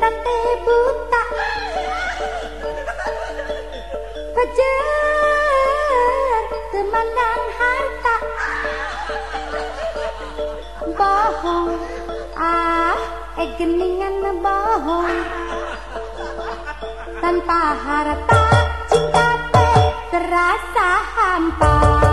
tante buta kejar temanang harta. Bohong. Ah egeningan bohong tanpa harta cinta terasa hampa.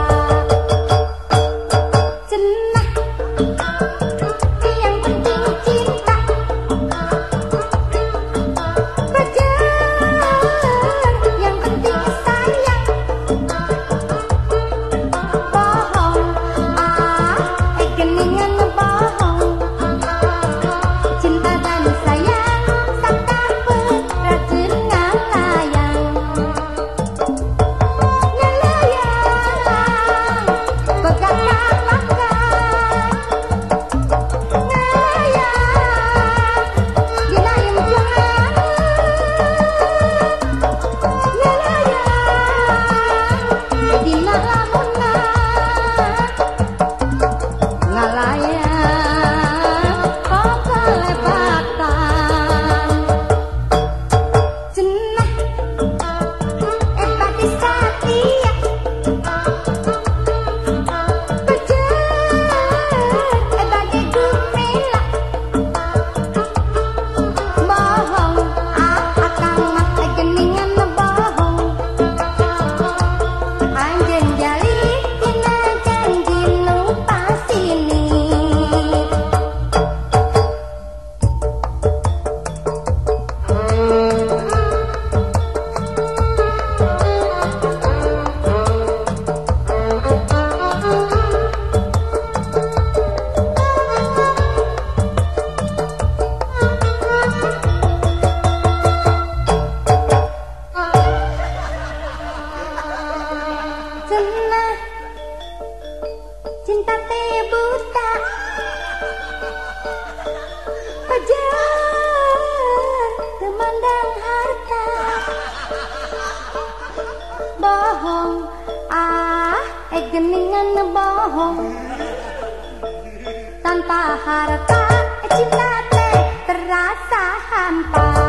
Tanpa harta cinta te terasa hampa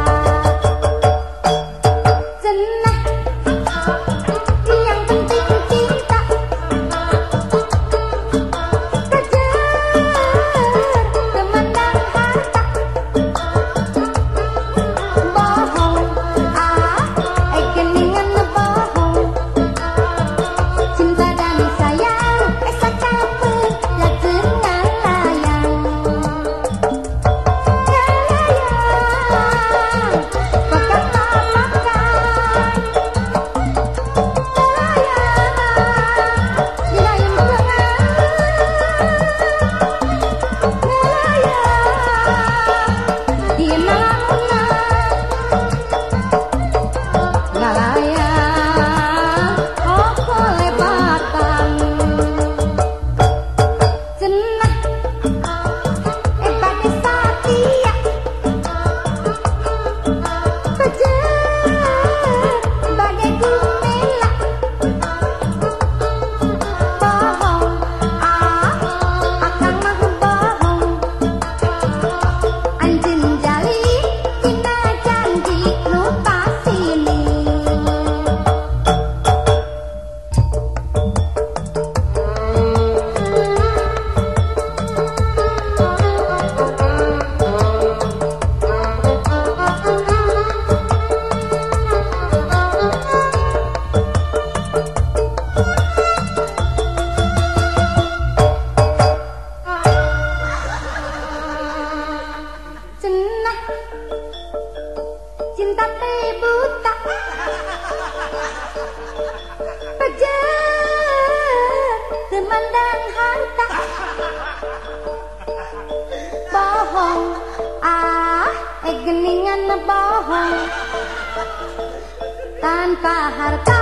tanpa harta